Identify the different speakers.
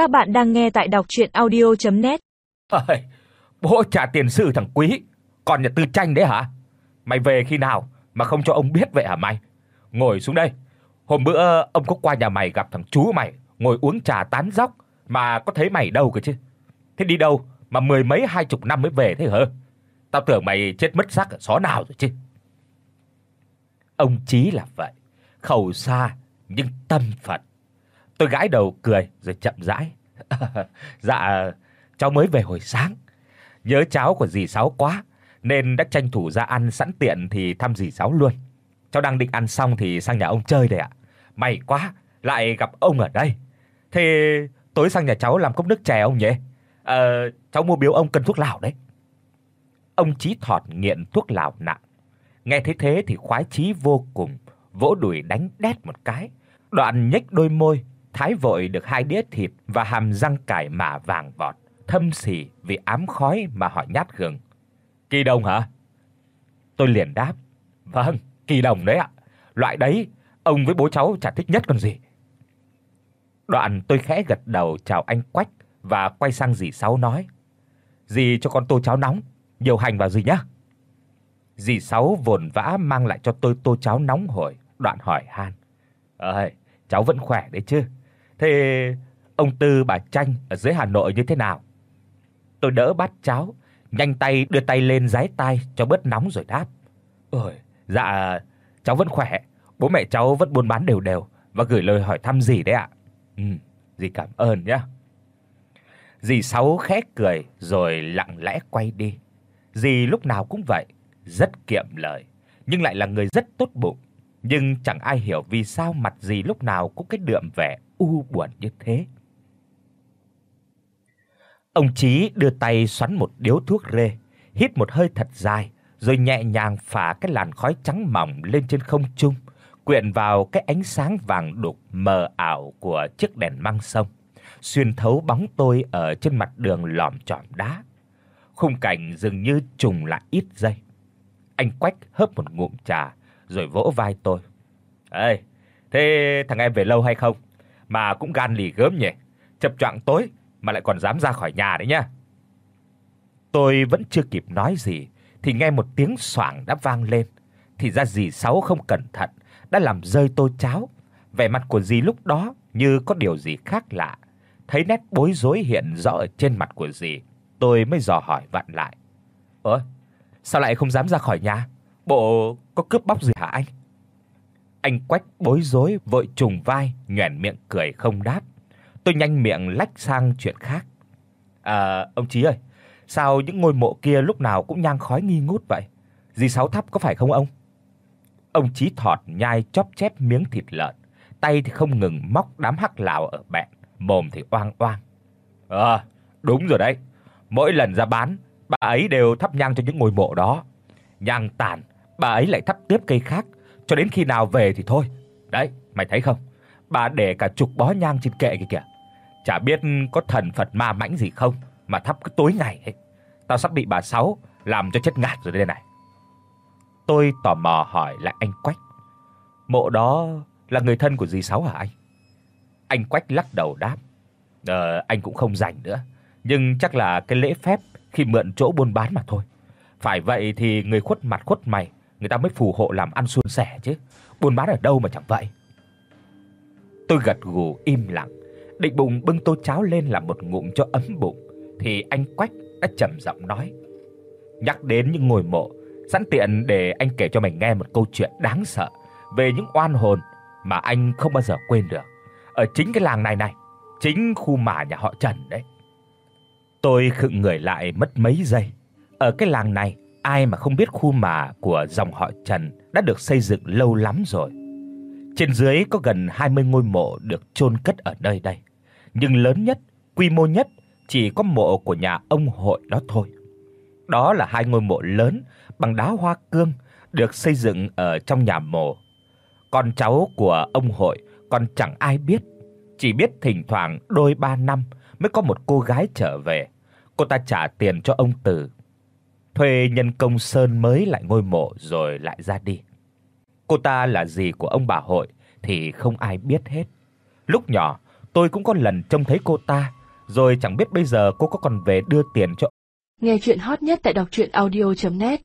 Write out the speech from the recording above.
Speaker 1: Các bạn đang nghe tại đọc audio net
Speaker 2: Ơi, bố trả tiền sư thằng Quý, còn nhà Tư Tranh đấy hả? Mày về khi nào mà không cho ông biết vậy hả mày? Ngồi xuống đây. Hôm bữa ông có qua nhà mày gặp thằng chú mày, ngồi uống trà tán dóc mà có thấy mày đâu cơ chứ. Thế đi đâu mà mười mấy hai chục năm mới về thế hả? Tao tưởng mày chết mất xác ở xó nào rồi chứ. Ông Chí là vậy, khẩu xa nhưng tâm Phật. Tôi gãi đầu cười rồi chậm rãi. dạ, cháu mới về hồi sáng. Nhớ cháu của dì Sáu quá nên đã tranh thủ ra ăn sẵn tiện thì thăm dì Sáu luôn. Cháu đang định ăn xong thì sang nhà ông chơi đây ạ. May quá, lại gặp ông ở đây. Thế tối sang nhà cháu làm cốc nước chè ông nhỉ? Ờ, cháu mua biếu ông cân thuốc lào đấy. Ông Chí Thọt nghiện thuốc lào nặng. Nghe thấy thế thì khoái chí vô cùng, vỗ đùi đánh đét một cái, đoạn nhếch đôi môi, thái vội được hai đĩa thịt và hàm răng cải mả vàng vọt, thâm sỉ vì ám khói mà hỏi nhát gừng. "Kỳ đồng hả?" Tôi liền đáp, "Vâng, kỳ đồng đấy ạ. Loại đấy ông với bố cháu chả thích nhất còn gì." Đoạn tôi khẽ gật đầu chào anh Quách và quay sang dì Sáu nói: "Dì cho con tô cháo nóng, nhiều hành vào dì nhá." Dì Sáu vồn vã mang lại cho tôi tô cháo nóng hổi, đoạn hỏi han: "Ơi, cháu vẫn khỏe đấy chứ? Thế ông Tư bà Tranh ở dưới Hà Nội như thế nào?" Tôi đỡ bát cháo, nhanh tay đưa tay lên giái tai cho bớt nóng rồi đáp: "Ôi, dạ cháu vẫn khỏe, bố mẹ cháu vẫn buôn bán đều đều và gửi lời hỏi thăm gì đấy ạ." "Ừ, dì cảm ơn nhé." Dì Sáu khẽ cười rồi lặng lẽ quay đi. Dì lúc nào cũng vậy, rất kiệm lời, nhưng lại là người rất tốt bụng, nhưng chẳng ai hiểu vì sao mặt dì lúc nào cũng cái đượm vẻ u buồn như thế. Ông Chí đưa tay xoắn một điếu thuốc rê, hít một hơi thật dài, rồi nhẹ nhàng phả cái làn khói trắng mỏng lên trên không trung, quyện vào cái ánh sáng vàng đục mờ ảo của chiếc đèn măng sông, xuyên thấu bóng tôi ở trên mặt đường lòm chòm đá. Khung cảnh dường như trùng lại ít giây. Anh Quách hớp một ngụm trà rồi vỗ vai tôi. "Ê, thế thằng em về lâu hay không? Mà cũng gan lì gớm nhỉ, chập choạng tối mà lại còn dám ra khỏi nhà đấy nhá." Tôi vẫn chưa kịp nói gì thì nghe một tiếng xoảng đã vang lên. Thì ra dì Sáu không cẩn thận đã làm rơi tô cháo. Vẻ mặt của dì lúc đó như có điều gì khác lạ. Thấy nét bối rối hiện rõ ở trên mặt của dì, tôi mới dò hỏi vặn lại. "Ơ, sao lại không dám ra khỏi nhà? Bộ có cướp bóc gì hả anh?" Anh Quách bối rối vội trùng vai, nhoẻn miệng cười không đáp. Tôi nhanh miệng lách sang chuyện khác. "À, ông Chí ơi, sao những ngôi mộ kia lúc nào cũng nhang khói nghi ngút vậy? Dì Sáu tháp có phải không ông?" Ông Chí thọt nhai chóp chép miếng thịt lợn, tay thì không ngừng móc đám hắc lão ở bẹn, mồm thì oang oang. "Ờ, đúng rồi đấy. Mỗi lần ra bán, bà ấy đều thắp nhang cho những ngôi mộ đó. Nhang tàn, bà ấy lại thắp tiếp cây khác, cho đến khi nào về thì thôi. Đấy, mày thấy không? Bà để cả chục bó nhang trên kệ kìa kìa. Chả biết có thần Phật ma mãnh gì không mà thắp cứ tối ngày ấy. Tao sắp bị bà Sáu làm cho chết ngạt rồi đây này." Tôi tò mò hỏi lại anh Quách. Mộ đó là người thân của dì Sáu hả anh? Anh Quách lắc đầu đáp. Ờ, anh cũng không rảnh nữa, nhưng chắc là cái lễ phép khi mượn chỗ buôn bán mà thôi. Phải vậy thì người khuất mặt khuất mày, người ta mới phù hộ làm ăn suôn sẻ chứ. Buôn bán ở đâu mà chẳng vậy. Tôi gật gù im lặng, định bụng bưng tô cháo lên làm một ngụm cho ấm bụng thì anh Quách đã trầm giọng nói: "Nhắc đến những ngôi mộ, sẵn tiện để anh kể cho mày nghe một câu chuyện đáng sợ về những oan hồn mà anh không bao giờ quên được. Ở chính cái làng này này, chính khu mả nhà họ Trần đấy." Tôi khựng người lại mất mấy giây. Ở cái làng này, ai mà không biết khu mả của dòng họ Trần đã được xây dựng lâu lắm rồi. Trên dưới có gần 20 ngôi mộ được chôn cất ở nơi đây, nhưng lớn nhất, quy mô nhất chỉ có mộ của nhà ông hội đó thôi. Đó là hai ngôi mộ lớn bằng đá hoa cương được xây dựng ở trong nhà mộ. Con cháu của ông hội còn chẳng ai biết, chỉ biết thỉnh thoảng đôi ba năm mới có một cô gái trở về. Cô ta trả tiền cho ông Từ, thuê nhân công sơn mới lại ngôi mộ rồi lại ra đi. Cô ta là gì của ông bà hội thì không ai biết hết. Lúc nhỏ, tôi cũng có lần trông thấy cô ta, rồi chẳng biết bây giờ cô có còn về đưa tiền cho.
Speaker 3: Nghe truyện hot nhất tại doctruyenaudio.net